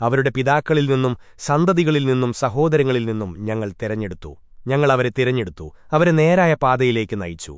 അവരുടെ പിതാക്കളിൽ നിന്നും സന്തതികളിൽ നിന്നും സഹോദരങ്ങളിൽ നിന്നും ഞങ്ങൾ തെരഞ്ഞെടുത്തു. ഞങ്ങൾ അവരെ തിരഞ്ഞെടുത്തു. അവരെ നേരായ പാതയിലേക്ക് നയിച്ചു.